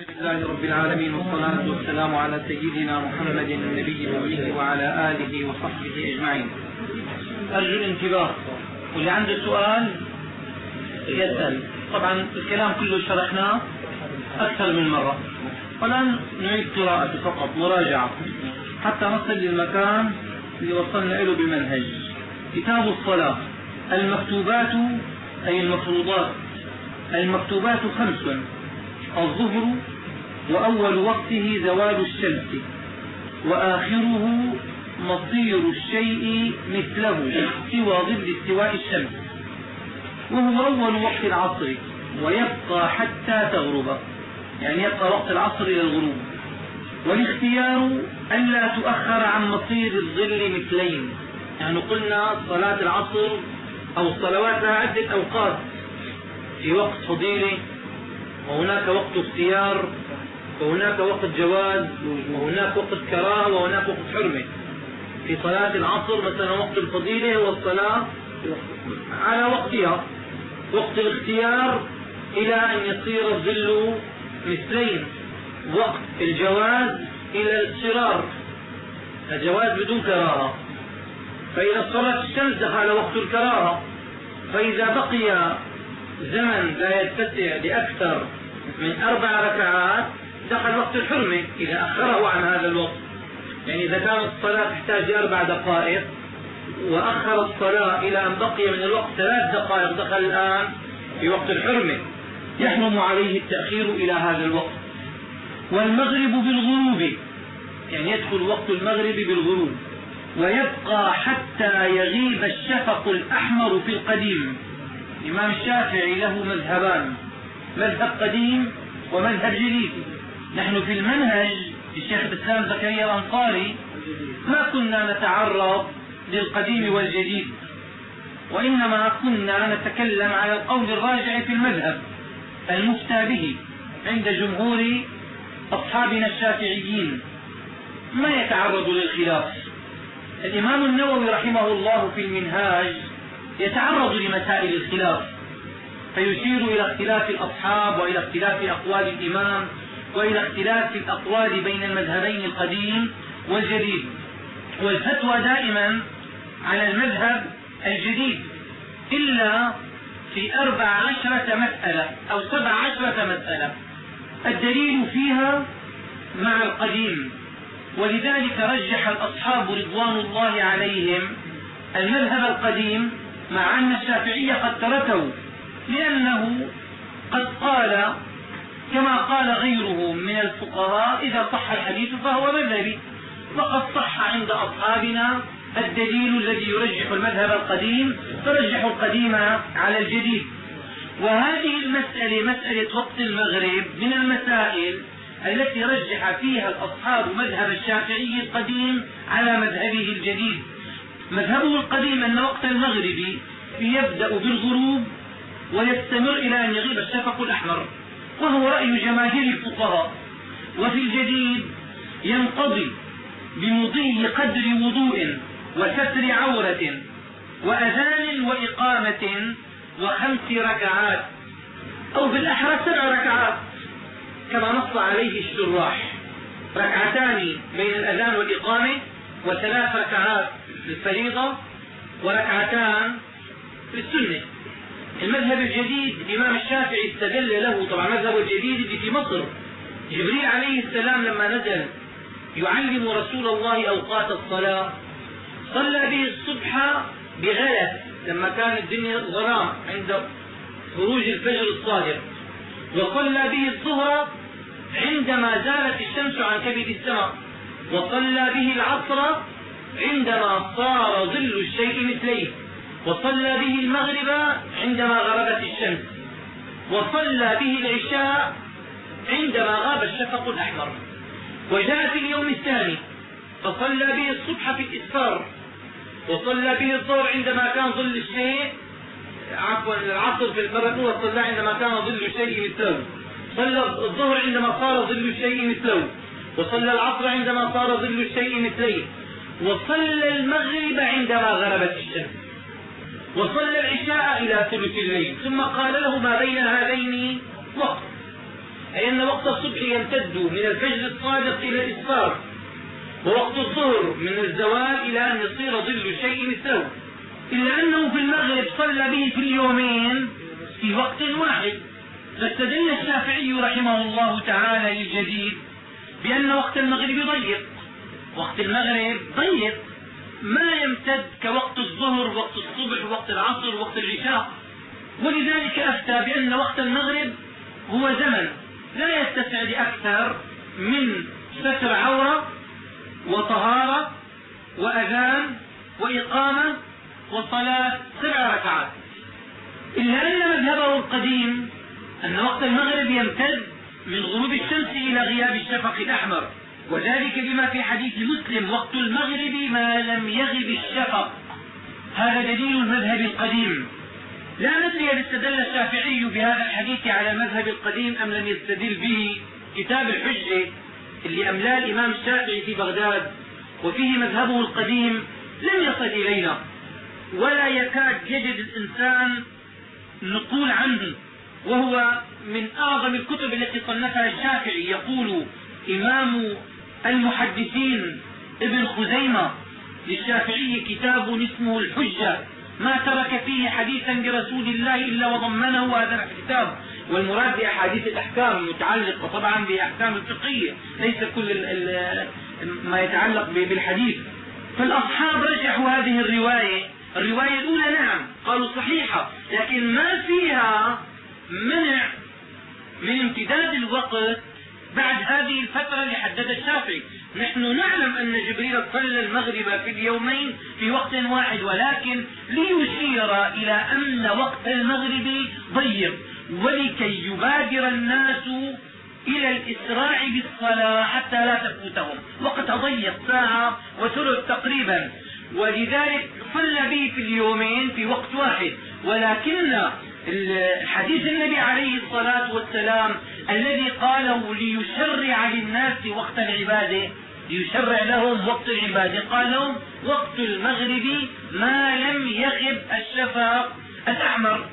الحمد لله رب العالمين والصلاة والسلام على سيدنا محمد النبي الأمي وعلى آله وصحبه أجمعين. أرجو الانتباه واللي عنده سؤال يسأل. طبعا الكلام كله شرحناه أكثر من مرة. والآن نعيد قراءته فقط مراجعة. حتى نصل للمكان اللي وصلنا له بالمنهج. كتاب الصلاة. المكتوبات أي المفروضات. المكتوبات خمس. الظهر وأول وقته زوال الشمس وآخره مصير الشيء مثله سوى ضد استواء الشمس. وهو أول وقت العصر ويبقى حتى تغرب. يعني يبقى وقت العصر إلى الغروب. والاختيار ألا تؤخر عن مصير الظل مثلين. يعني قلنا صلاة العصر أو الصلوات لها عدة أوقات في وقت فضيلة وهناك وقت اختيار وهناك وقت جواز وهناك وقت كراهة وهناك وقت حرمة. في صلاة العصر مثلا وقت الفضيلة هو الصلاة على وقتها. وقت الاختيار إلى أن يصير الظل مثلين. وقت الجواز إلى الاضطرار الجواز بدون كراهة. فإذا صلت الشمس دخل وقت الكراهة فإذا بقي زمن لا يتسع لأكثر من أربع ركعات دخل وقت الحرمة إذا أخره عن هذا الوقت. يعني إذا كانت الصلاة تحتاج أربع دقائق وأخر الصلاة إلى أن بقي من الوقت ثلاث دقائق دخل الآن في وقت الحرمة يحرم عليه التأخير إلى هذا الوقت. والمغرب بالغروب. يعني يدخل وقت المغرب بالغروب. ويبقى حتى يغيب الشفق الأحمر في القديم. الإمام الشافعي له مذهبان. مذهب قديم ومذهب جديد. نحن في المنهج الشيخ الإسلام زكريا الأنصاري ما كنا نتعرض للقديم والجديد وإنما كنا نتكلم على القول الراجع في المذهب المفتى به عند جمهور أصحابنا الشافعيين. ما يتعرض للخلاف؟ الإمام النووي رحمه الله في المنهاج يتعرض لمسائل الخلاف. فيشير إلى اختلاف الأصحاب وإلى اختلاف أقوال الإمام وإلى اختلاف الأقوال بين المذهبين القديم والجديد. والفتوى دائما على المذهب الجديد إلا في أربع عشرة مسألة أو سبع عشرة مسألة. الدليل فيها مع القديم ولذلك رجح الأصحاب رضوان الله عليهم المذهب القديم مع أن الشافعية قد تركوا لأنه قد قال كما قال غيره من الفقهاء إذا صح الحديث فهو مذهبي. وقد صح عند أصحابنا الدليل الذي يرجح المذهب القديم فرجحوا القديم على الجديد. وهذه المسألة مسألة وقت المغرب من المسائل التي رجح فيها الأصحاب مذهب الشافعي القديم على مذهبه الجديد. مذهبه القديم أن وقت المغرب يبدأ بالغروب ويستمر إلى أن يغيب الشفق الأحمر وهو رأي جماهير الفقهاء. وفي الجديد ينقضي بمضي قدر وضوء وستر عورة وأذان وإقامة وخمس ركعات أو بالأحرى سبع ركعات كما نص عليه الشراح. ركعتان بين الأذان والإقامة وثلاث ركعات للفريضة وركعتان للسنة المذهب الجديد الإمام الشافعي استدل له طبعا مذهب الجديد اللي في مصر. جبريل عليه السلام لما نزل يعلم رسول الله أوقات الصلاة صلى به الصبح بغلس لما كان الدنيا ظلام عند خروج الفجر الصادق. وصلى به الظهر عندما زالت الشمس عن كبد السماء. وصلى به العصر عندما صار ظل الشيء مثليه. وصلى به المغرب عندما غربت الشمس. وصلى به العشاء عندما غاب الشفق الأحمر. وجاء في اليوم الثاني فصلى به الصبح في الإسفار وصلى به الظهر عندما كان ظل الشيء عفوا العصر في المرة الأولى صلى عندما كان ظل الشيء مثله صلى الظهر عندما صار ظل الشيء مثله وصلى العصر عندما صار ظل الشيء مثليه. وصلى المغرب عندما غربت الشمس. وصلى العشاء إلى ثلث الليل. ثم قال له ما بين هذين وقت؟ أي أن وقت الصبح يمتد من الفجر الصادق إلى الإسفار ووقت الظهر من الزوال إلى أن يصير ظل شيء مثله. إلا أنه في المغرب صلى به في اليومين في وقت واحد. فاستدل الشافعي رحمه الله تعالى للجديد بأن وقت المغرب ضيق. وقت المغرب ضيق. ما يمتد كوقت الظهر وقت الصبح وقت العصر وقت العشاء. ولذلك أفتى بأن وقت المغرب هو زمن لا يتسع لأكثر من ستر عورة وطهارة وأذان وإقامة وصلاة سبع ركعات. إلا أن مذهبه القديم أن وقت المغرب يمتد من غروب الشمس إلى غياب الشفق الأحمر. وذلك بما في حديث مسلم وقت المغرب ما لم يغب الشفق. هذا دليل المذهب القديم. لا ندري هل استدل الشافعي بهذا الحديث على المذهب القديم أم لم يستدل به كتاب الحجة اللي أملاه الإمام الشافعي في بغداد وفيه مذهبه القديم لم يصل إلينا. ولا يكاد يجد الإنسان نقول عنه وهو من أعظم الكتب التي صنفها الشافعي. يقول إمام المحدثين ابن خزيمة للشافعي كتاب اسمه الحجة ما ترك فيه حديثا برسول الله إلا وضمنه هذا الكتاب. والمراد بأحاديث الأحكام المتعلقة طبعا بأحكام الفقهيه ليس كل ما يتعلق بالحديث. فالأصحاب رجحوا هذه الرواية. الرواية الأولى نعم قالوا صحيحة لكن ما فيها منع من امتداد الوقت بعد هذه الفترة اللي حددها الشافعي. نحن نعلم أن جبريل صلى المغرب في اليومين في وقت واحد ولكن ليشير إلى أن وقت المغرب ضيق ولكي يبادر الناس إلى الإسراع بالصلاة حتى لا تفوتهم. وقت ضيق ساعة وثلث تقريبا. ولذلك صلى به في اليومين في وقت واحد. ولكن حديث النبي عليه الصلاة والسلام الذي قاله ليشرع للناس وقت العبادة ليشرع لهم وقت العبادة قال لهم وقت المغرب ما لم يغب الشفق الأحمر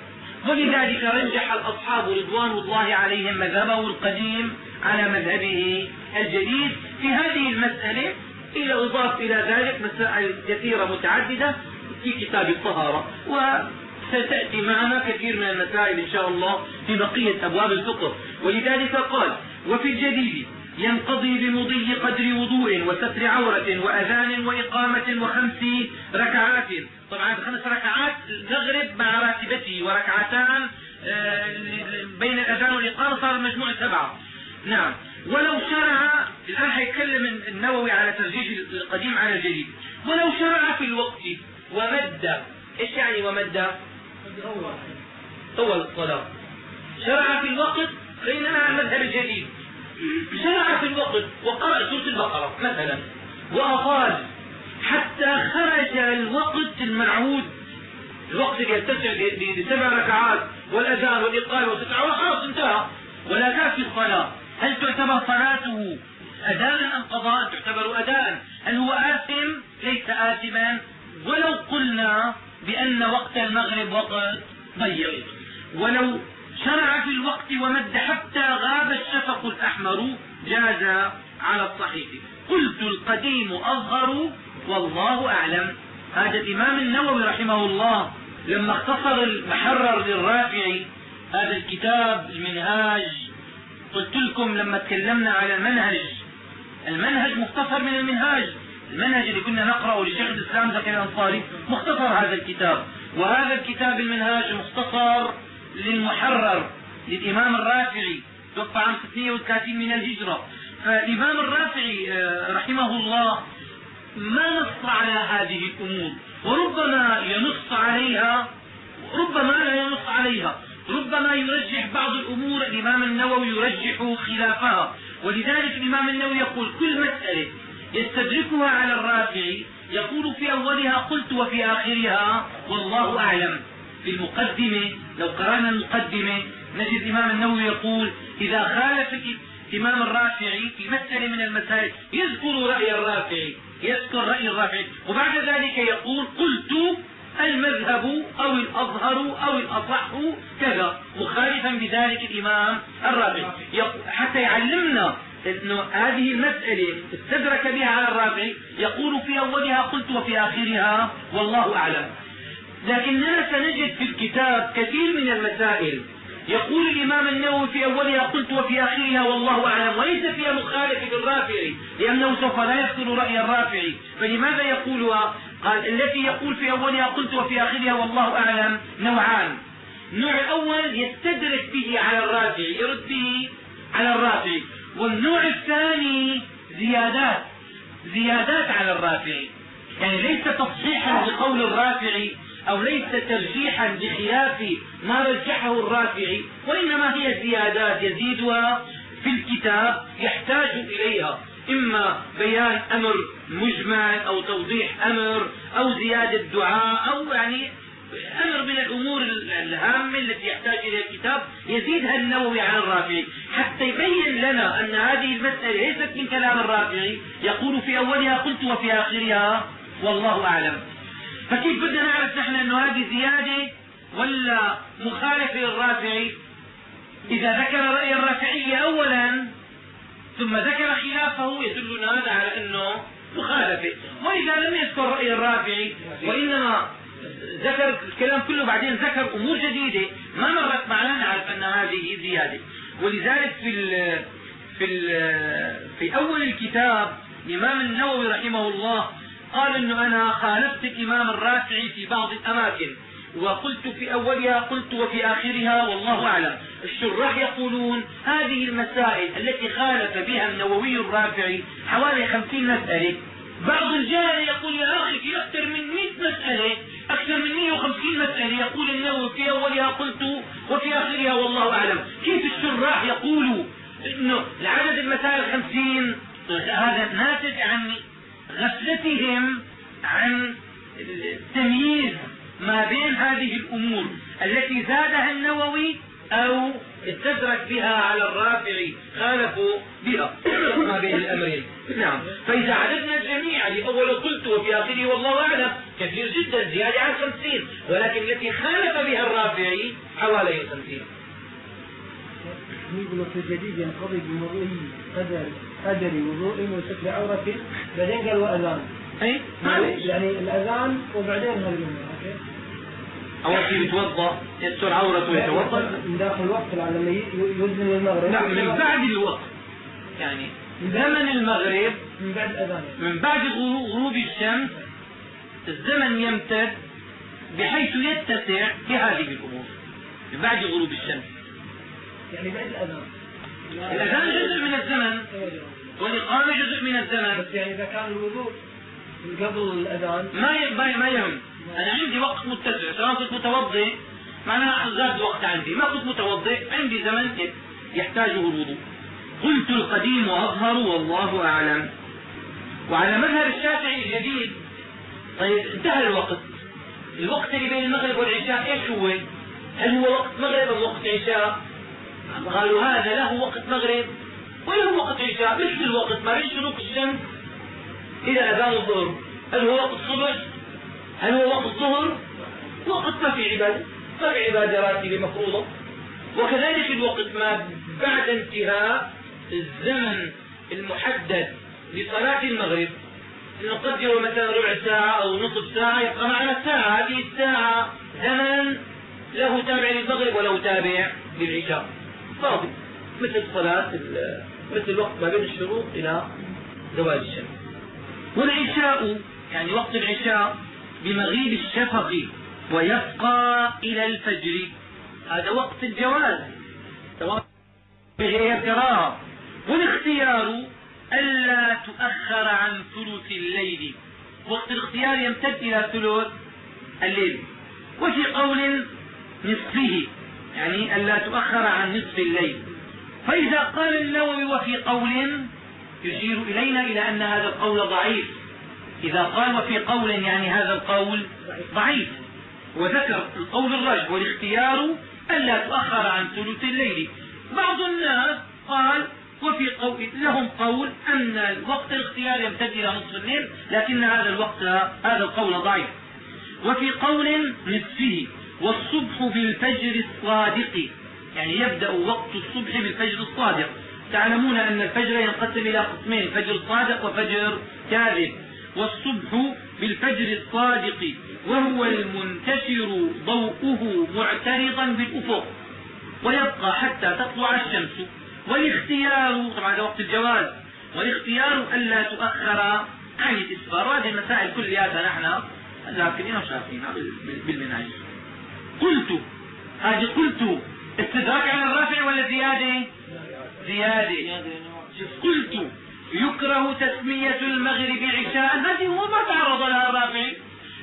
ولذلك رجح الأصحاب رضوان الله عليهم مذهبه القديم على مذهبه الجديد في هذه المسألة. إلى أضاف إلى ذلك مسائل كثيرة متعددة في كتاب الطهارة. وستأتي معنا كثير من المسائل إن شاء الله في بقية أبواب الفقه. ولذلك قال وفي الجديد ينقضي بمضي قدر وضوء وستر عورة وأذان وإقامة وخمس ركعات. طبعا خمس ركعات المغرب مع راتبته وركعتان آه، بين الأذان والإقامة صار المجموع سبعة. نعم. ولو شرع الآن حيتكلم النووي على ترجيح القديم على الجديد. ولو شرع في الوقت ومد إيش يعني ومد؟ طول الصلاة شرع في الوقت على المذهب الجديد شرع في الوقت وقرأ سورة البقرة مثلا. وأطال حتى خرج الوقت المعهود. الوقت اللي يتسع لسبع ركعات والأذان والإقامة والتسعة خلاص انتهى. ولا كافي الصلاة هل تعتبر صلاته أداء أم قضاء؟ تعتبر أداء. هل هو آثم؟ ليس آثما. ولو قلنا بأن وقت المغرب وقت ضيق. ولو شرع في الوقت ومد حتى غاب الشفق الأحمر جاز على الصحيح. قلت القديم أظهر والله أعلم. هذا الإمام النووي رحمه الله لما اختصر المحرر للرافعي هذا الكتاب المنهاج قلت لكم لما تكلمنا على المنهج المنهج مختصر من المنهاج. المنهج اللي كنا نقرأه لشيخ الإسلام زكي الأنصاري مختصر هذا الكتاب. وهذا الكتاب المنهاج مختصر للمحرر للإمام الرافعي. توفى عام 630 من الهجرة. فالإمام الرافعي آه، رحمه الله ما نص على هذه الأمور. وربما ينص عليها ربما لا ينص عليها. ربما يرجح بعض الأمور. الإمام النووي يرجح خلافها. ولذلك الإمام النووي يقول كل مسألة يستدركها على الرافعي يقول في أولها قلت وفي آخرها والله أعلم. في المقدمة لو قرأنا المقدمة نجد الإمام النووي يقول إذا خالف الإمام الرافعي في مسألة من المسائل يذكر رأي الرافعي يذكر رأي الرافعي وبعد ذلك يقول قلت المذهب أو الأظهر أو الأصح كذا. مخالفا بذلك الإمام الرافعي حتى يعلمنا انه هذه المسألة استدرك بها الرافعي يقول في أولها قلت وفي آخرها والله أعلم. لكننا سنجد في الكتاب كثير من المسائل. يقول الإمام النووي في أولها قلت وفي آخرها والله أعلم وليس فيها مخالف للرافعي لأنه سوف لا يذكر رأي الرافعي فلماذا يقولها؟ قال التي يقول في أولها قلت وفي آخرها والله أعلم نوعان. النوع الأول يستدرك به على الرافعي يرد به على الرافعي والنوع الثاني زيادات. زيادات على الرافعي. يعني ليس تصحيحا لقول الرافعي أو ليس ترجيحا بخلاف ما رجحه الرافعي وإنما هي زيادات يزيدها في الكتاب يحتاج إليها. إما بيان أمر مجمل أو توضيح أمر أو زيادة دعاء أو يعني أمر من الأمور الهامة التي يحتاج إليها الكتاب يزيدها النووي عن الرافعي حتى يبين لنا أن هذه المسألة ليست من كلام الرافعي يقول في أولها قلت وفي آخرها والله أعلم. فكيف بدنا نعرف نحن أنه هذه زيادة ولا مخالفة للرافعي؟ إذا ذكر رأي الرافعية أولا ثم ذكر خلافه يدلنا هذا على أنه مخالفة. وإذا لم يذكر رأي الرافعي وإنما ذكر الكلام كله بعدين ذكر أمور جديدة. ما مرت معنا نعرف أن هذه زيادة. ولذلك في ال في ال في أول الكتاب الإمام النووي رحمه الله قال إنه أنا خالفت الإمام الرافعي في بعض الأماكن. وقلت في أولها قلت وفي آخرها والله أعلم. الشراح يقولون هذه المسائل التي خالف بها النووي الرافعي حوالي خمسين مسألة. بعض الجهل يقول يا أخي في أكثر من 100 مسألة. أكثر من 150 مسألة يقول النووي في أولها قلت وفي آخرها والله أعلم. كيف الشراح يقولوا إنه العدد المسائل خمسين هذا ناتج عن غفلتهم عن التمييز ما بين هذه الأمور التي زادها النووي أو استدرك بها على الرافعي خالفوا بها. ما بين الأمرين. نعم. فإذا عددنا الجميع لأول قلت وفي آخره والله أعلم كثير جدا زيادة عن خمسين. ولكن التي خالف بها الرافعي حوالي خمسين. يقول في الجديد ينقضي بمرور قدر قدر وضوء وستر عورة بعدين قال وأذان. اي يعني الأذان وبعدين هالجملة أول شيء يتوضأ يستر عورته ويتوضأ. من داخل الوقت لما يوزن المغرب لا من بعد الوقت. يعني زمن المغرب من بعد الأذان من بعد غروب الشمس الزمن يمتد بحيث يتسع في هذه الأمور من بعد غروب الشمس. يعني بعد الأذان. الأذان جزء من الزمن. والإقامة جزء من الزمن. بس يعني إذا كان الوضوء قبل الأذان ما ما يهم. أنا عندي وقت متسع. سواء كنت متوضئ معناها زاد وقت عندي. ما كنت متوضئ عندي زمن يحتاجه الوضوء. قلت القديم أظهر والله أعلم. وعلى مذهب الشافعي الجديد طيب انتهى الوقت. الوقت اللي بين المغرب والعشاء إيش هو؟ هل هو وقت مغرب ام وقت عشاء؟ قالوا هذا له وقت مغرب وله وقت عشاء. مثل الوقت ما بين شروق الشمس إلى أذان الظهر. هل هو وقت الصبح هل هو وقت الظهر؟ وقت ما في عبادة. ما في عبادة راتبة مفروضة. وكذلك الوقت ما بعد انتهاء الزمن المحدد لصلاة المغرب. نقدر مثلا ربع ساعة أو نصف ساعة يبقى معنا ساعة هذه الساعة زمن له تابع للمغرب وله تابع للعشاء. فاضي. مثل صلاة مثل الوقت ما بين الشروق إلى زوال الشمس. والعشاء يعني وقت العشاء بمغيب الشفق ويبقى إلى الفجر. هذا وقت الجواز. بغير الكراهة والاختيار ألا تؤخر عن ثلث الليل. وقت الاختيار يمتد إلى ثلث الليل. وفي قول نصفه يعني ألا تؤخر عن نصف الليل. فإذا قال النووي وفي قول يشير إلينا إلى أن هذا القول ضعيف. إذا قال وفي قول يعني هذا القول ضعيف. وذكر القول الراجح والاختيار ألا تؤخر عن ثلث الليل. بعض الناس قال وفي قول لهم قول أن وقت الاختيار يمتد إلى نصف الليل لكن هذا الوقت هذا القول ضعيف. وفي قول نصفه والصبح بالفجر الصادق. يعني يبدأ وقت الصبح بالفجر الصادق. تعلمون أن الفجر ينقسم إلى قسمين فجر صادق وفجر كاذب. والصبح بالفجر الصادق وهو المنتشر ضوءه معترضا بالأفق. ويبقى حتى تطلع الشمس. والاختيار طبعا هذا وقت الجواز. والاختيار ألا تؤخر. عن الإسفار وهذه المسائل كلياتها نحن. ذاكرين وشاكرينها بالمنهج قلت هذه قلت. استدراك على الرافع ولا زيادة. زيادة. قلت يكره تسمية المغرب عشاء هذه هو ما تعرض لها الرافع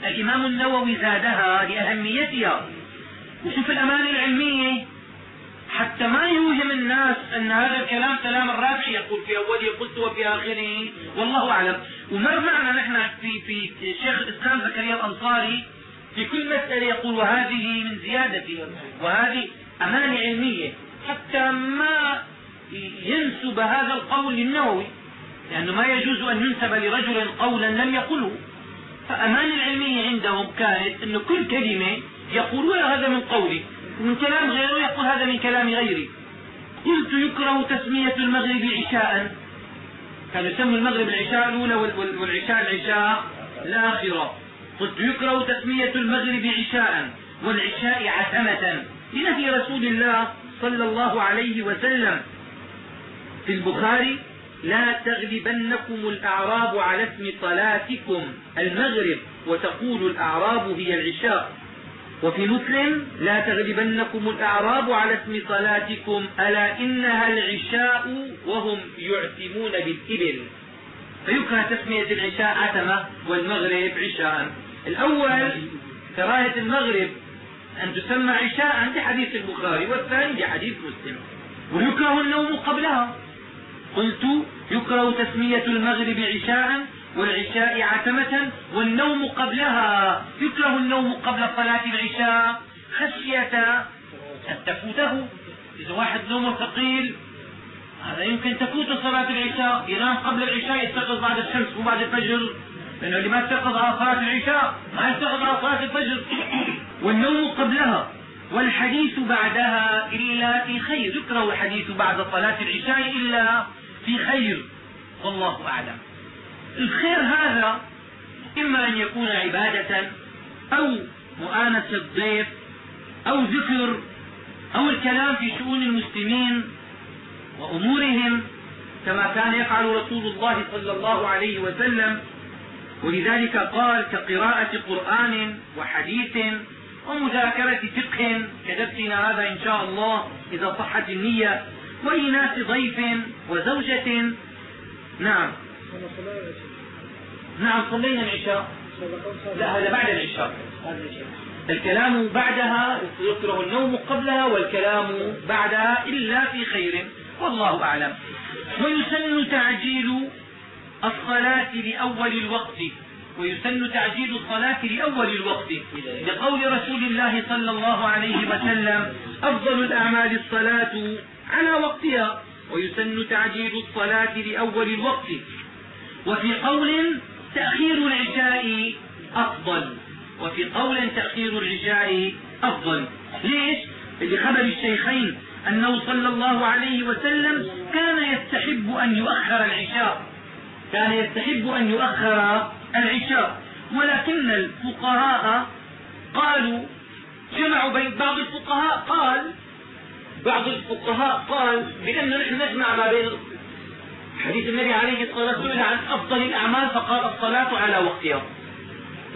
الإمام النووي زادها لأهميتها. وشوف الأمانة العلمية حتى ما يوهم الناس أن هذا الكلام كلام الرافع يقول في أوله قلت وفي آخره. والله أعلم. ومر معنا نحن في في شيخ الإسلام زكريا الأنصاري في كل مسألة يقول وهذه من زيادة وهذه أمانة علمية. حتى ما ينسب هذا القول للنووي. لأنه ما يجوز أن ينسب لرجل قولا لم يقله. فأمان العلمية عندهم كانت أن كل كلمة يقول ولا هذا من قولي ومن كلام غيره يقول هذا من كلام غيري. قلت يكره تسمية المغرب عشاء. كانوا يسموا المغرب العشاء الأولى والعشاء العشاء الآخرة. قلت يكره تسمية المغرب عشاء والعشاء عتمة. لنهي رسول الله صلى الله عليه وسلم. في البخاري لا تغلبنكم الأعراب على اسم صلاتكم المغرب وتقول الأعراب هي العشاء. وفي مسلم لا تغلبنكم الأعراب على اسم صلاتكم ألا إنها العشاء وهم يعتمون بالإبل. فيكره تسمية العشاء عتمة والمغرب عشاء. الأول كراهة المغرب أن تسمى عشاء بحديث البخاري والثاني بحديث مسلم. ويكره النوم قبلها. قلت يكره تسمية المغرب عشاء والعشاء عتمة والنوم قبلها. يكره النوم قبل صلاة العشاء. خشية أن تفوته. إذا واحد نومه ثقيل هذا يمكن تفوت صلاة العشاء. ينام قبل العشاء يستيقظ بعد الشمس وبعد الفجر. لأنه اللي ما استيقظ على صلاة العشاء ما يستيقظ على صلاة الفجر. والنوم قبلها. والحديث بعدها إلا في خير. يكره الحديث بعد صلاة العشاء إلا في خير والله أعلم. الخير هذا إما أن يكون عبادة أو مؤانسة الضيف أو ذكر أو الكلام في شؤون المسلمين وأمورهم كما كان يفعل رسول الله صلى الله عليه وسلم. ولذلك قال كقراءة قرآن وحديث ومذاكرة فقه. كدرسنا هذا إن شاء الله إذا صحت النية. وإناث ضيف وزوجة. نعم. نعم صلينا العشاء. لا هذا بعد العشاء. الكلام بعدها يكره النوم قبلها والكلام بعدها إلا في خير. والله أعلم. ويسن تعجيل الصلاة لأول الوقت. ويسن تعجيل الصلاة لأول الوقت. لقول رسول الله صلى الله عليه وسلم أفضل الأعمال الصلاة على وقتها ويسن تعجيل الصلاة لأول الوقت. وفي قول تأخير العشاء أفضل. وفي قول تأخير العشاء أفضل. ليش؟ لخبر الشيخين أنه صلى الله عليه وسلم كان يستحب أن يؤخر العشاء. كان يستحب أن يؤخر العشاء. ولكن الفقهاء قالوا جمعوا بين بعض الفقهاء قال بعض الفقهاء قال بأن نحن نجمع ما بين حديث النبي عليه الصلاة والسلام عن أفضل الأعمال فقال الصلاة على وقتها.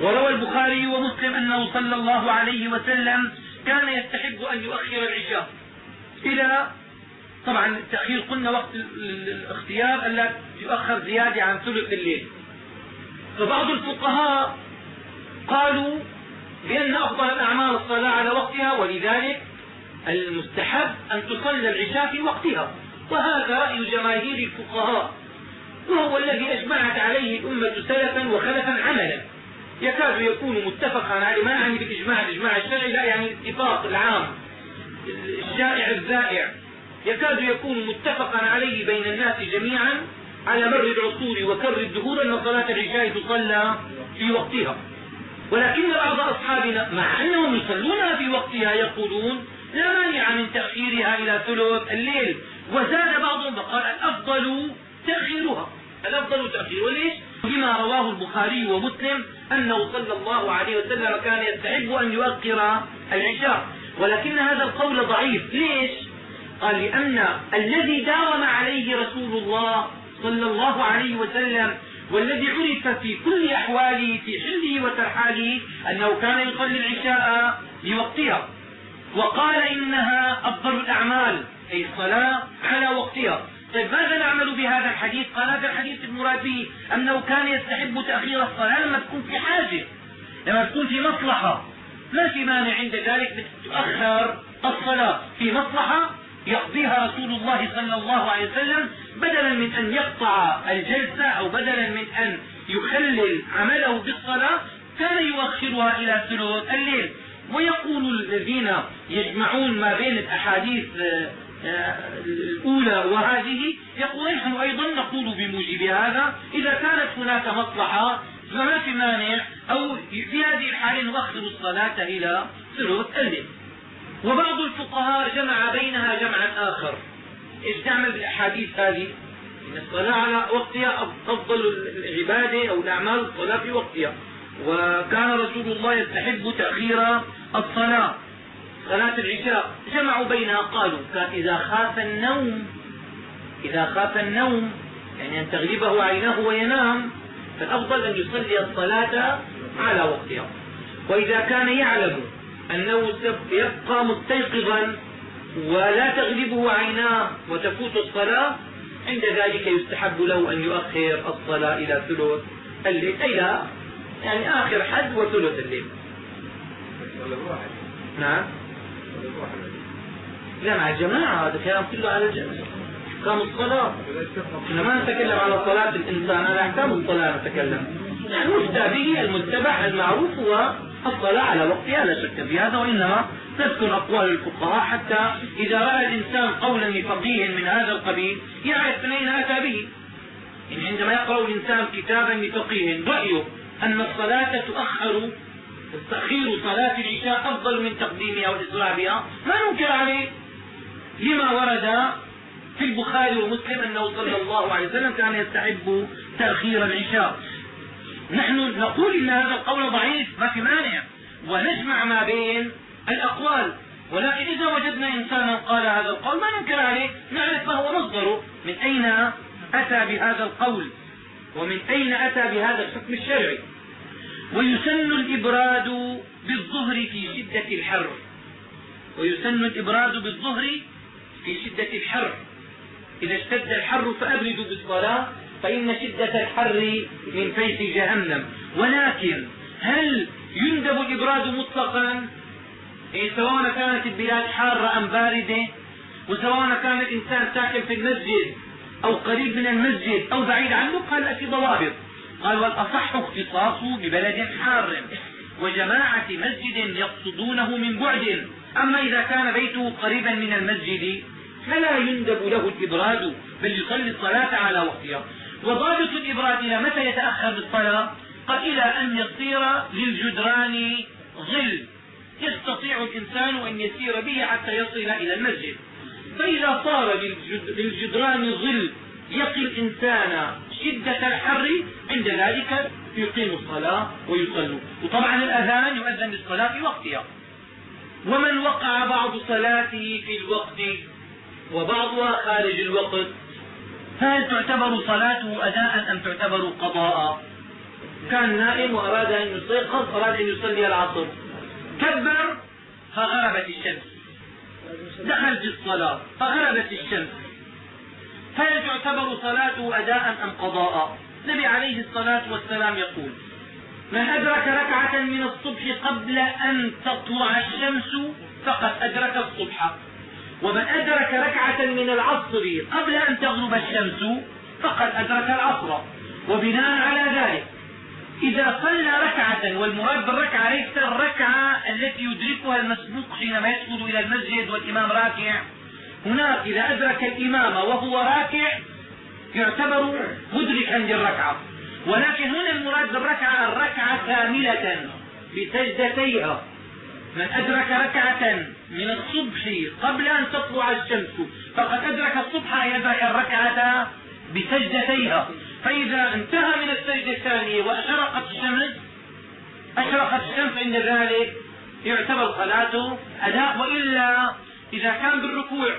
وروى البخاري ومسلم أنه صلى الله عليه وسلم كان يستحب أن يؤخر العشاء. إلى طبعا التأخير قلنا وقت الاختيار ألا يؤخر زيادة عن ثلث الليل. فبعض الفقهاء قالوا بأن أفضل الأعمال الصلاة على وقتها ولذلك المستحب أن تصلى العشاء في وقتها. وهذا رأي جماهير الفقهاء. وهو الذي أجمعت عليه الأمة سلفا وخلفا عملا. يكاد يكون متفقا عليه ما يعني بالإجماع الإجماع الشرعي لا يعني الاتفاق العام. الشائع الذائع يكاد يكون متفقا عليه بين الناس جميعا على مر العصور وكر الدهور أن صلاة العشاء تصلى في وقتها. ولكن بعض أصحابنا مع أنهم يصلونها في وقتها يقولون مانع من تأخيرها إلى ثلث الليل. وزاد بعضهم فقال الأفضل تأخيرها. الأفضل تأخيرها ليش؟ بما رواه البخاري ومسلم أنه صلى الله عليه وسلم كان يستحب أن يؤخر العشاء. ولكن هذا القول ضعيف. ليش؟ قال لأن الذي داوم عليه رسول الله صلى الله عليه وسلم والذي عرف في كل أحواله في حله وترحاله أنه كان يصلي العشاء لوقتها وقال إنها أفضل الأعمال أي الصلاة على وقتها. طيب ماذا نعمل بهذا الحديث؟ قال هذا الحديث المراد به أنه كان يستحب تأخير الصلاة لما تكون في حاجة لما تكون في مصلحة. ما في مانع عند ذلك تؤخر الصلاة في مصلحة يقضيها رسول الله صلى الله عليه وسلم بدلا من أن يقطع الجلسة أو بدلا من أن يخلل عمله بالصلاة كان يؤخرها إلى ثلث الليل. ويقول الذين يجمعون ما بين الأحاديث آه، آه، الأولى وهذه يقول نحن أيضا نقول بموجب هذا إذا كانت هناك مصلحة فما في مانع أو في هذه الحالة نؤخر الصلاة إلى ثلث الليل وبعض الفقهاء جمع بينها جمعا آخر. إيش تعمل بالاحاديث هذه. إن الصلاة على وقتها أفضل العبادة أو الأعمال الصلاة في وقتها. وكان رسول الله يستحب تأخير الصلاة صلاة العشاء. جمعوا بينها قالوا كان إذا خاف النوم إذا خاف النوم يعني أن تغلبه عيناه وينام فالأفضل أن يصلي الصلاة على وقتها. وإذا كان يعلم أنه يبقى مستيقظا ولا تغلبه عيناه وتفوت الصلاة عند ذلك يستحب له أن يؤخر الصلاة إلى ثلث الليل يعني آخر حد وثلث الليل. نعم. لا مع الجماعة هذا كلام كله على الجماعة. احكام الصلاة. إحنا ما نتكلم على صلاة الإنسان على أحكام الصلاة نتكلم. يعني المفتى به المتبع المعروف هو الصلاة على وقتها لا شك في هذا وإنما تذكر أقوال الفقهاء حتى إذا رأى الإنسان قولا لفقيه من هذا القبيل يعرف من أين أتى به. يعني عندما يقرأ الإنسان كتابا لفقيه رأيه أن الصلاة تؤخر تأخير صلاة العشاء أفضل من تقديمها والإسراع بها ما ننكر عليه. لما ورد في البخاري ومسلم أنه صلى الله عليه وسلم كان يستحب تأخير العشاء. نحن نقول إن هذا القول ضعيف ما في مانع. ونجمع ما بين الأقوال. ولكن إذا وجدنا إنسانا قال هذا القول ما ننكر عليه. نعرف ما هو مصدره. من أين أتى بهذا القول؟ ومن أين أتى بهذا الحكم الشرعي؟ ويسن الإبراد بالظهر في شدة الحر. ويسن الإبراد بالظهر في شدة الحر. إذا اشتد الحر فأبردوا بالصلاة فإن شدة الحر من فيح جهنم. ولكن هل يندب الإبراد مطلقا؟ إيه سواء كانت البلاد حارة أم باردة وسواء كان الإنسان ساكن في المسجد أو قريب من المسجد أو بعيد عنه قال في ضوابط قال والأصح اختصاصه ببلد حار وجماعة مسجد يقصدونه من بعد. أما إذا كان بيته قريبا من المسجد فلا يندب له الإبراد بل يصلي الصلاة على وقتها وضابط الإبراد إلى متى يتأخر بالصلاة؟ قال إلى أن يصير للجدران ظل. يستطيع الإنسان أن يسير به حتى يصل إلى المسجد. فإذا صار للجدران ظل يقي الإنسان شدة الحر عند ذلك يقيم الصلاة ويصلوا وطبعا الأذان يؤذن بالصلاة في وقتها. ومن وقع بعض صلاته في الوقت وبعضها خارج الوقت فهل تعتبر صلاته أداء أم تعتبر قضاء؟ كان نائم وأراد أن يستيقظ أراد أن يصلي العصر. كبر فغربت الشمس. دخل في الصلاة فغربت الشمس. فهل تعتبر صلاته أداء أم قضاء؟ النبي عليه الصلاة والسلام يقول من أدرك ركعة من الصبح قبل أن تطلع الشمس؟ فقد أدرك الصبح. ومن أدرك ركعة من العصر قبل أن تغرب الشمس؟ فقد أدرك العصر. وبناء على ذلك إذا صلى ركعة والمراد بالركعة ليس الركعة التي يدركها المسبوق حينما يدخل إلى المسجد والإمام راكع هناك إذا أدرك الإمام وهو راكع يعتبر مدركا للركعة. ولكن هنا المراد بالركعة الركعة كاملة بسجدتيها من أدرك ركعة من الصبح قبل أن تطلع الشمس فقد أدرك الصبح أي الركعة بسجدتيها. فإذا انتهى من السجدة الثانية وأشرقت الشمس أشرقت الشمس عند ذلك يعتبر صلاته أداء. وإلا إذا كان بالركوع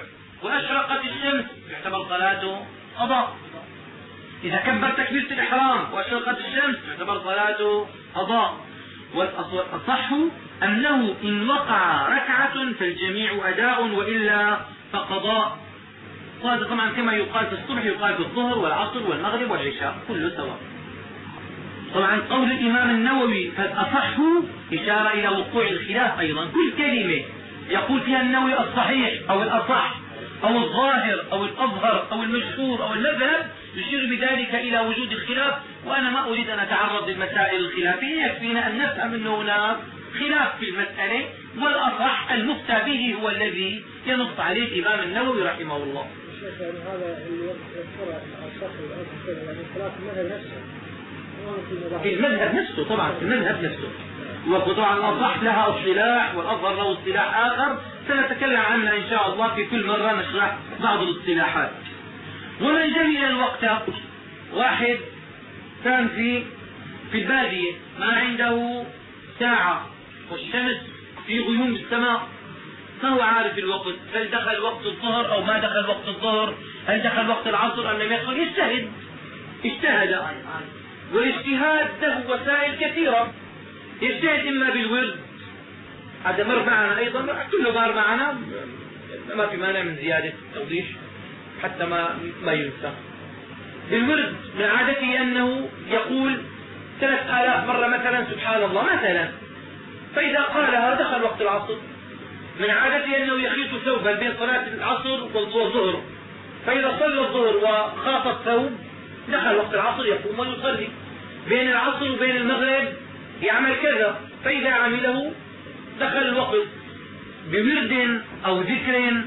وأشرقت الشمس يعتبر صلاته قضاء. إذا كبر تكبيرة الإحرام وأشرقت الشمس يعتبر صلاته قضاء. والأصح أنه إن وقع ركعة فالجميع أداء وإلا فقضاء. وهذا طبعا كما يقال في الصبح يقال في الظهر والعصر والمغرب والعشاء كله سواء. طبعا قول الإمام النووي فالأصح إشارة إلى وقوع الخلاف أيضا. كل كلمة يقول فيها النووي الصحيح أو الأصح. أو الظاهر أو الأظهر أو المشهور أو المذهب يشير بذلك إلى وجود الخلاف. وأنا ما أريد أن أتعرض للمسائل الخلافية يكفينا أن نفهم أن هناك خلاف في المسألة والأصح المفتى به هو الذي ينص عليه الإمام النووي رحمه الله. يعني هذا اللي يذكر الصح يعني خلاف المذهب نفسه. في المذهب نفسه طبعا في المذهب نفسه. وطبعا الأصح لها اصطلاح والأظهر له اصطلاح آخر. سنتكلم عنها إن شاء الله في كل مرة نشرح بعض الاصطلاحات. ومن جهل الوقت واحد كان في في البادية. ما عنده ساعة. والشمس في غيوم السماء. ما هو عارف الوقت؟ هل دخل وقت الظهر أو ما دخل وقت الظهر؟ هل دخل وقت العصر أم لم يدخل؟ يجتهد. اجتهد. والإجتهاد له وسائل كثيرة. يجتهد إما بالورد هذا مر معنا أيضا كله مر معنا ما في مانع من زيادة توضيح حتى ما ما ينسى. بالورد من عادته أنه يقول ثلاث آلاف مرة مثلا سبحان الله مثلا. فإذا قالها دخل وقت العصر. من عادته أنه يخيط ثوبا بين صلاة العصر والظهر فإذا صلى الظهر وخاط الثوب دخل وقت العصر يقوم ويصلي. بين العصر وبين المغرب يعمل كذا. فإذا عمله الوقت بورد أو ذكر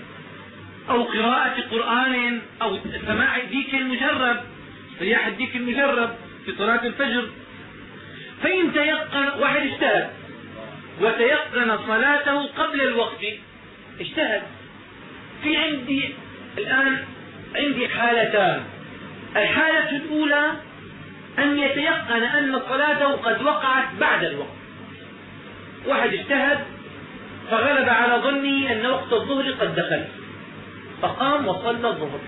أو قراءة قرآن أو سماع الديك المجرب رياح الديك المجرب في صلاة الفجر. فإن تيقن واحد اجتهد. وتيقن صلاته قبل الوقت اجتهد. في عندي الآن عندي حالتان. الحالة الأولى أن يتيقن أن صلاته قد وقعت بعد الوقت. واحد اجتهد فغلب على ظنه أن وقت الظهر قد دخل. فقام وصلى الظهر.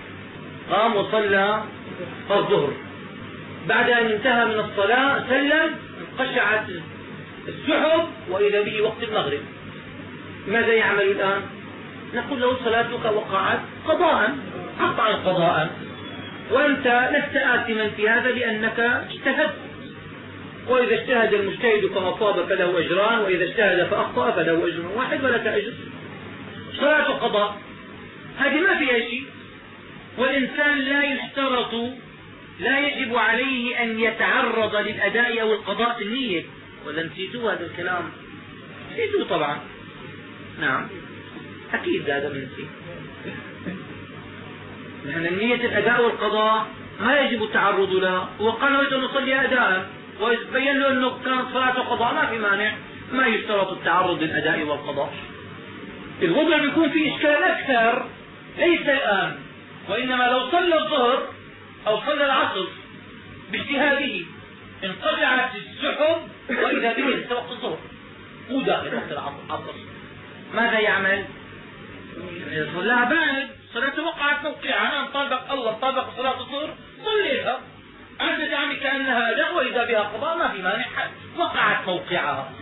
قام وصلى الظهر. بعد أن انتهى من الصلاة سلم انقشعت السحب وإذا به وقت المغرب. ماذا يعمل الآن؟ نقول له صلاتك وقعت قضاء قطعا قضاء وأنت لست آثما في هذا لأنك اجتهدت. وإذا اجتهد المجتهد فما صاب فله أجران وإذا اجتهد فأخطأ فله أجر واحد ولك أجر صلاة قضاء هذه ما فيها شيء. والإنسان لا يشترط لا يجب عليه أن يتعرض للأداء أو القضاء في النية. ولا نسيتوا هذا الكلام؟ نسيتوا طبعا. نعم. أكيد هذا بنسي لأن النية الأداء والقضاء ما يجب التعرض لها وقال نريد أن نصلي أداء. ويبين له أنه كانت صلاة قضاء ما في مانع ما يشترط التعرض للأداء والقضاء. الوضع بيكون في إشكال أكثر ليس الآن وإنما لو صلى الظهر أو صلى العصر باجتهاده انقطعت السحب وإذا به ليس وقت الظهر. مو داخل وقت العصر ماذا يعمل؟ صلاها بعد صلاته وقعت موقعها أنا طابق الله طابق صلاة الظهر صليها. انت تعمل كأنها اداء واذا بها قضاء ما في مانع. وقعت موقعها.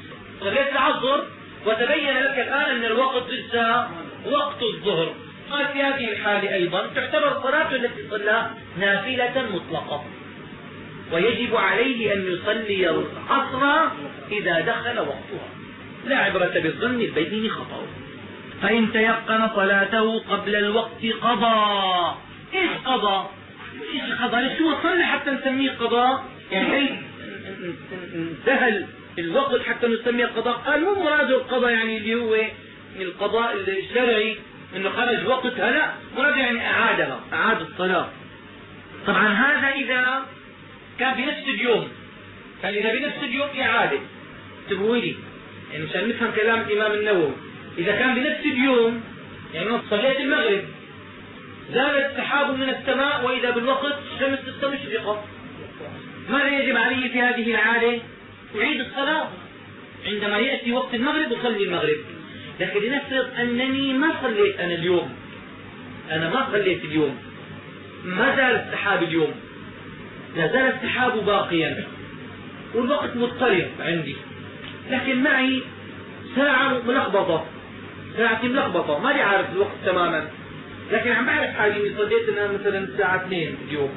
صليت العصر وتبين لك الآن أن الوقت لسه وقت الظهر. قال في هذه الحالة أيضا تعتبر الصلاة التي صلاها نافلة مطلقة. ويجب عليه أن يصلي العصر إذا دخل وقتها. لا عبرة بالظن البين خطأ. فإن تيقن صلاته قبل الوقت قضى. إيش قضى. ليش هو صلى حتى نسميه قضاء؟ يعني انتهى الوقت حتى نسميه قضاء. قال مو مراده القضاء يعني اللي هو القضاء الشرعي إنه خرج وقتها لا مراده يعني اعادها أعاد الصلاة طبعا هذا إذا كان بنفس اليوم كان إذا بنفس اليوم إعادة. انتبهوا لي يعني مشان نفهم كلام الإمام النووي. إذا كان بنفس اليوم يعني صليت المغرب زال السحاب من السماء وإذا بالوقت شمس مشرقة ماذا يجب علي في هذه العادة؟ أعيد الصلاة. عندما يأتي وقت المغرب أصلي المغرب. لكن لنفرض أنني ما صليت أنا اليوم. أنا ما صليت اليوم. ما زال السحاب اليوم. لا زال السحاب باقيا. والوقت مضطرب عندي. لكن معي ساعة ملخبطة. ساعة ملخبطة. ما لي عارف الوقت تماما. لكن عم بعرف حالي صليت أنا مثلا الساعة 2 اليوم.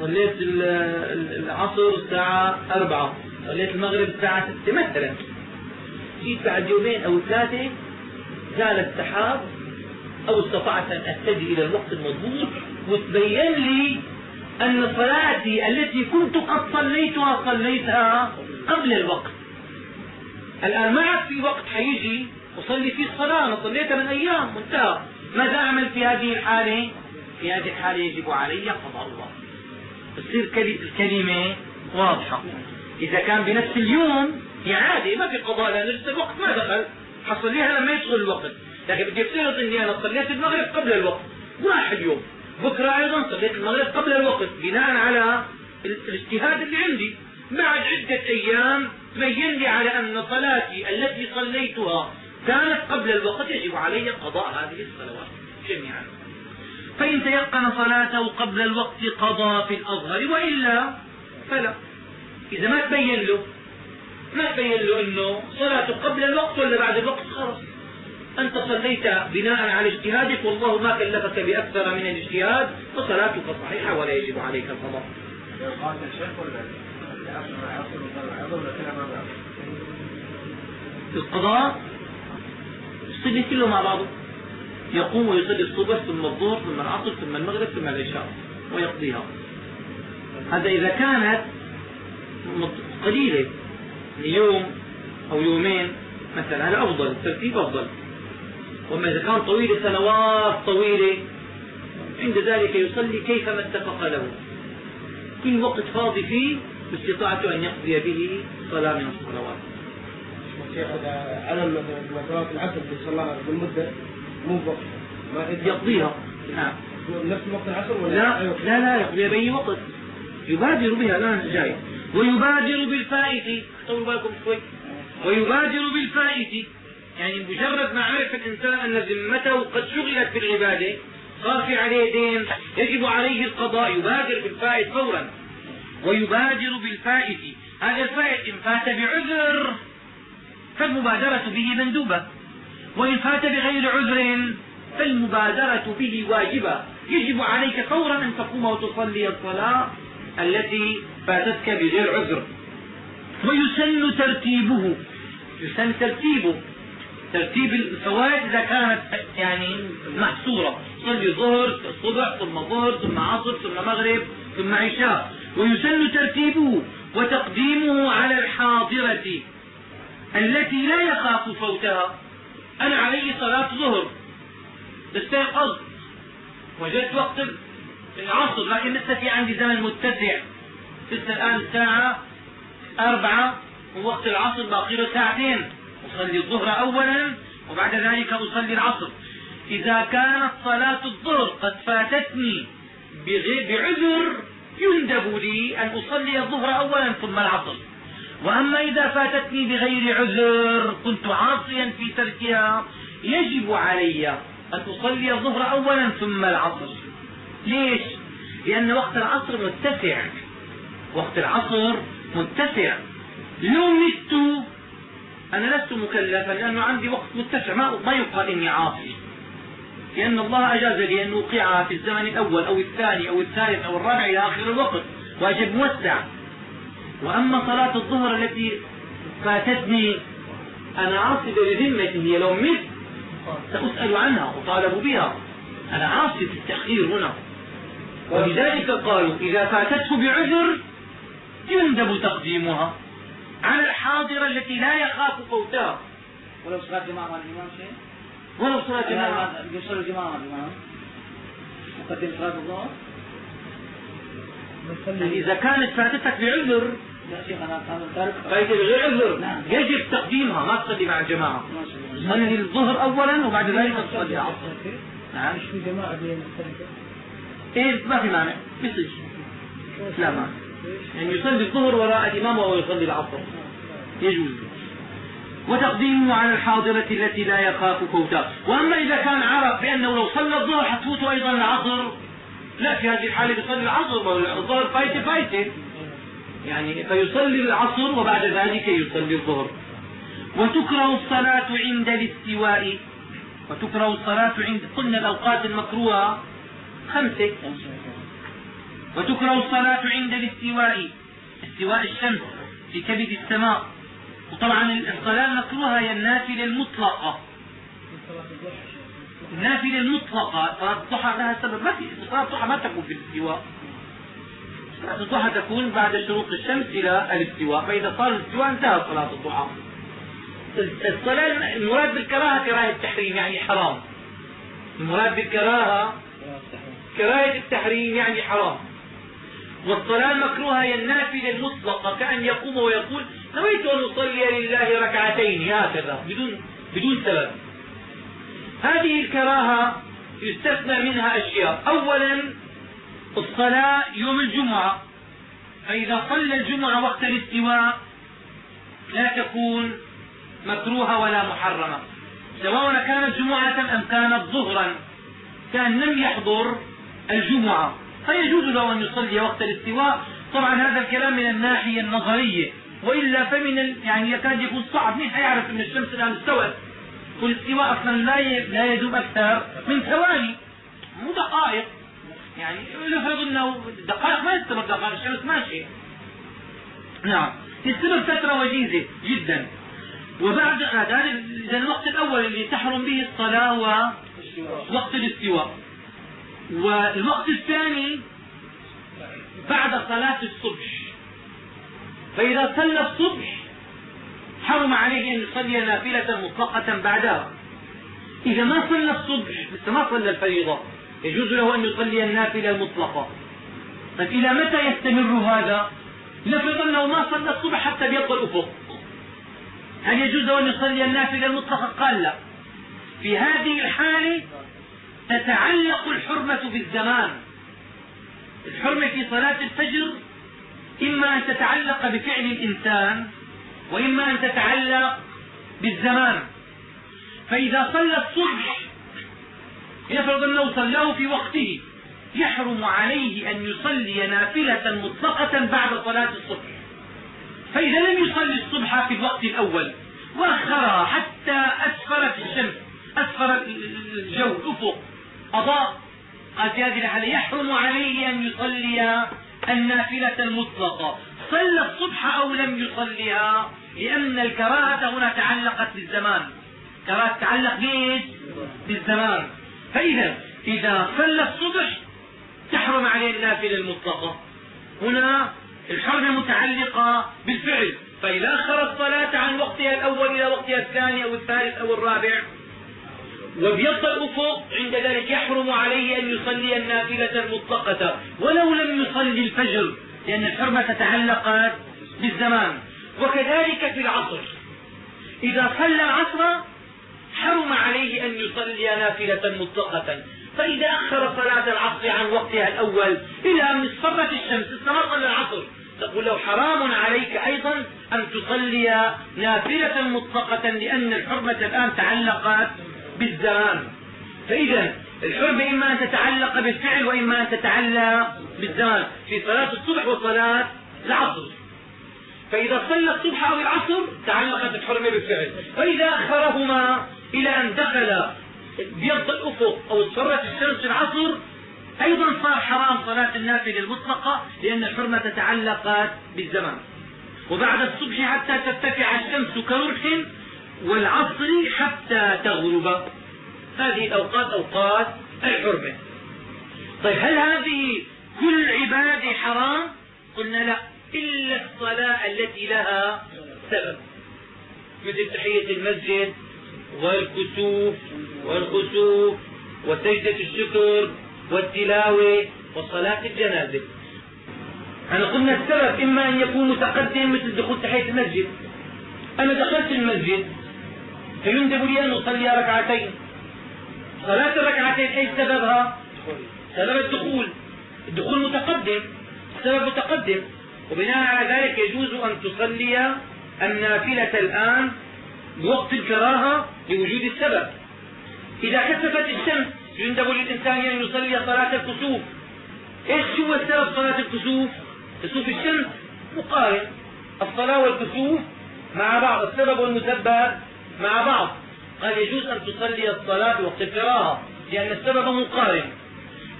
صليت العصر الساعة 4 صليت المغرب الساعة 6 مثلا. جيت بعد يومين أو ثلاثة زال السحاب أو استطعت أن اهتدي إلى الوقت المضبوط وتبين لي أن صلاتي التي كنت قد صليتها صليتها قبل الوقت. الآن عاد في وقت حيجي أصلي فيه الصلاة أنا صليتها من أيام وانتهى ماذا اعمل في هذه الحالة في هذه الحالة يجب علي قضاء الله. تصير الكلمة واضحة. إذا كان بنفس اليوم هي عادي ما في قضاء لأن الوقت ما دخل. حصليها لما يدخل الوقت. لكن بدي افترض إني أنا صليت المغرب قبل الوقت. وراح اليوم بكرة أيضا صليت المغرب قبل الوقت. بناء على الاجتهاد اللي عندي. بعد عدة أيام تبين لي على أن صلاتي التي صليتها كانت قبل الوقت يجب علي قضاء هذه الصلوات جميعا. فإن تيقن صلاته قبل الوقت قضى في الأظهر وإلا فلا. إذا ما تبين له ما تبين له أنه صلاته قبل الوقت ولا بعد الوقت؟ خلاص. أنت صليت بناء على اجتهادك والله ما كلفك بأكثر من الاجتهاد فصلاتك صحيحة ولا يجب عليك القضاء. القضاء يصلي كله مع بعضه. يقوم ويصلي الصبح ثم الظهر ثم العصر ثم المغرب ثم العشاء ويقضيها. هذا إذا كانت قليلة يوم أو يومين مثلا هذا أفضل الترتيب أفضل. وما إذا كان طويلة سنوات طويلة عند ذلك يصلي كيفما اتفق له. كل وقت فاضي فيه باستطاعته أن يقضي به صلاة من الصلوات. شيخ على صلاة العصر اللي صلاها بالمدة مو بوقت. ما يقضيها. نعم. نفس وقت العصر ولا؟ لا لا لا يقضيها بأي وقت. يبادر بها الآن جاي. ويبادر بالفائت. طولوا بالكم شوي. ويبادر بالفائت. يعني مجرد ما عرف الإنسان أن ذمته قد شغلت بالعبادة صار في عليه دين يجب عليه القضاء. يبادر بالفائت فورا. ويبادر بالفائت. هذا الفائت إن فات بعذر فالمبادرة به مندوبة. وإن فات بغير عذر فالمبادرة به واجبة. يجب عليك فورا أن تقوم وتصلي الصلاة التي فاتتك بغير عذر. ويسن ترتيبه. يسن ترتيبه. ترتيب الفوائد إذا كانت يعني محصورة. صلي ظهر الصبح ثم ظهر ثم عصر ثم مغرب ثم عشاء ويسن ترتيبه. وتقديمه على الحاضرة. التي لا يخاف فوتها. أنا علي صلاة ظهر. استيقظت. وجدت وقت العصر لكن لسه في عندي زمن متسع. لسه الآن الساعة أربعة ووقت العصر باقي له ساعتين. أصلي الظهر أولا وبعد ذلك أصلي العصر. إذا كانت صلاة الظهر قد فاتتني بعذر يندب لي أن أصلي الظهر أولا ثم العصر. وأما إذا فاتتني بغير عذر كنت عاصيا في تركها يجب علي أن أصلي الظهر أولا ثم العصر. ليش؟ لأن وقت العصر متسع. وقت العصر متسع. لو مت أنا لست مكلفا لأنه عندي وقت متسع ما, ما يقال إني عاصي. لأن الله أجاز لي أن أوقعها في الزمن الأول أو الثاني أو الثالث أو الرابع إلى آخر الوقت وأجب موسع. وأما صلاة الظهر التي فاتتني أنا عاصي بذمتي هي لو مت سأسأل عنها أطالب بها. أنا عاصي في التأخير هنا. ولذلك قالوا إذا فاتته بعذر يندب تقديمها على الحاضرة التي لا يخاف فوتها. ولو صلاة جماعة مع الإمام شيء؟ ولو صلاة جماعة. يصلي جماعة مع الإمام. مقدم صلاة الظهر؟ يعني إذا كانت فاتتك بعذر فايدة غير عذر. يجب تقديمها ما تصلي مع الجماعة. تصلي الظهر أولا وبعد ذلك تصلي العصر نعم. في جماعة بين إيه ما في مانع. بيصير لا مانع. يعني يصلي الظهر وراء الإمام وهو يصلي العصر. يجوز. وتقديمه على الحاضرة التي لا يخاف فوتها. وأما إذا كان عرف بأنه لو صلى الظهر حتفوت أيضا العصر لا في هذه الحالة يصلي العصر الظهر فايتة فايتة يعني فيصلي العصر وبعد ذلك يصلي الظهر. وتكره الصلاة عند الاستواء. وتكره الصلاة عند قلنا الأوقات المكروهة خمسة. وتكره الصلاة عند الاستواء. استواء الشمس في كبد السماء. وطبعا الصلاة المكروهة هي النافلة المطلقة. النافلة المطلقة صلاة الضحى لها سبب. ما في صلاة الضحى ما تكون في الاستواء. صلاة الضحى تكون بعد شروق الشمس إلى الاستواء. فإذا صار الاستواء انتهت صلاة الضحى. الصلاة المراد بالكراهة كراهة التحريم يعني حرام. المراد بالكراهة كراهة التحريم يعني حرام. والصلاة المكروهة هي النافلة المطلقة كأن يقوم ويقول نويت أن أصلي لله ركعتين هكذا بدون بدون سبب. هذه الكراهة يستثنى منها أشياء. أولا الصلاة يوم الجمعة. فإذا صلى الجمعة وقت الاستواء لا تكون مكروهة ولا محرمة. سواء كانت جمعة أم كانت ظهرا كان لم يحضر الجمعة. فيجوز له أن يصلي وقت الاستواء. طبعا هذا الكلام من الناحية النظرية. وإلا فمن. يعني يكاد يكون صعب. مين حيعرف أن الشمس الآن استوت والاستواء أصلا لا. لا يدوم أكثر من ثواني. مو دقائق. يعني نفرض أنه دقائق ما يستمر دقائق الشمس ماشية نعم. يستمر فترة وجيزة جدا. وبعد هذا إذا الوقت الأول اللي تحرم به الصلاة هو وقت الاستواء. والوقت الثاني بعد صلاة الصبح. فإذا صلى الصبح حرم عليه أن يصلي نافلة مطلقة بعدها. إذا ما صلى الصبح لسه ما صلى الفريضة يجوز له أن يصلي النافلة المطلقة. طيب إلى متى يستمر هذا؟ نفرض انه ما صلى الصبح حتى بيض الأفق. هل يجوز أن يصلي النافلة المطلقة؟ قال لا. في هذه الحالة تتعلق الحرمة بالزمان. الحرمة في صلاة الفجر إما أن تتعلق بفعل الإنسان وإما أن تتعلق بالزمان. فإذا صلى الصبح يفرض أنه صلاه في وقته يحرم عليه أن يصلي نافلة مطلقة بعد صلاة الصبح. فإذا لم يصلي الصبح في الوقت الأول وأخرها حتى أسفرت الشمس أسفر الجو الأفق أضاء قال في هذه الحالة يحرم عليه أن يصلي النافلة المطلقة. صلى الصبح أو لم يصليها لأن الكراهة هنا تعلقت بالزمان. كراهة تعلق بإيش؟ بالزمان. فإذا إذا صلى الصبح تحرم عليه النافلة المطلقة. هنا الحرمة متعلقة بالفعل. فإذا أخر الصلاة عن وقتها الأول إلى وقتها الثاني أو الثالث أو الرابع وابيض الأفق عند ذلك يحرم عليه أن يصلي النافلة المطلقة. ولو لم يصلي الفجر لأن الحرمة تتعلق بالزمان. وكذلك في العصر. إذا صلى العصر حرم عليه أن يصلي نافلة مطلقة. فإذا أخر صلاة العصر عن وقتها الأول إلى أن اصفرت الشمس استمر العصر. تقول له حرام عليك أيضا أن تصلي نافلة مطلقة لأن الحرمة الآن تعلقت بالزمان. فإذا الحرمة إما أن تتعلق بالفعل وإما أن تتعلق بالزمان في صلاة الصبح وصلاة العصر. فإذا صلى الصبح أو العصر تعلقت الحرمة بالفعل. وإذا أخرهما إلى أن دخل بيض الأفق أو اصفرت الشمس العصر أيضا صار حرام صلاة النافلة المطلقة لأن الحرمة تعلقت بالزمان. وبعد الصبح حتى ترتفع الشمس كرح والعصر حتى تغرب. هذه الأوقات أوقات الحرمة. طيب هل هذه كل عبادة حرام؟ قلنا لا. إلا الصلاة التي لها سبب. مثل تحية المسجد والكسوف والخسوف وسجدة الشكر والتلاوة وصلاة الجنازة. أنا قلنا السبب إما أن يكون متقدم مثل دخول تحية المسجد. أنا دخلت المسجد فيندب لي أن أصلي ركعتين. صلاة الركعتين أي سببها؟ سبب الدخول. الدخول متقدم السبب متقدم. وبناء على ذلك يجوز أن تصلي النافلة الآن بوقت الكراهة لوجود السبب. إذا كسفت الشمس يندب للإنسان أن يصلي صلاة الكسوف. إيش هو السبب صلاة الكسوف؟ كسوف الشمس. مقارن. الصلاة والكسوف مع بعض السبب والمسبب مع بعض. قال يجوز أن تصلي الصلاة وقت الكراهة لأن السبب مقارن.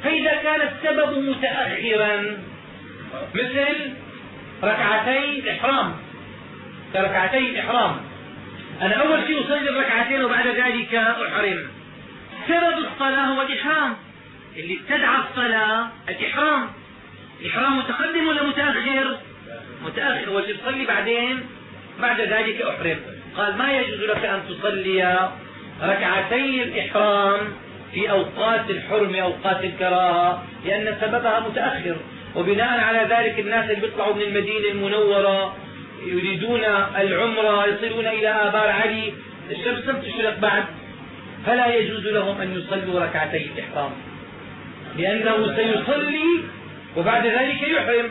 فإذا كان السبب متأخرا مثل ركعتي الإحرام كركعتي الإحرام أنا أول شيء أصلي الركعتين وبعد ذلك أحرم. سبب الصلاة هو الإحرام. اللي استدعى الصلاة الإحرام. الإحرام متقدم ولا متأخر؟ متأخر. واللي تصلي بعدين بعد ذلك أحرم. قال ما يجوز لك أن تصلي ركعتي الإحرام؟ في أوقات الحرم أوقات الكراهة لأن سببها متأخر. وبناء على ذلك الناس اللي بيطلعوا من المدينة المنورة يريدون العمرة يصلون إلى آبار علي. الشمس لم تشرق بعد. فلا يجوز لهم أن يصلوا ركعتي الإحرام لأنه سيصلي وبعد ذلك يحرم.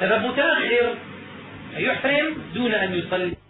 سبب متأخر. يحرم دون أن يصلي.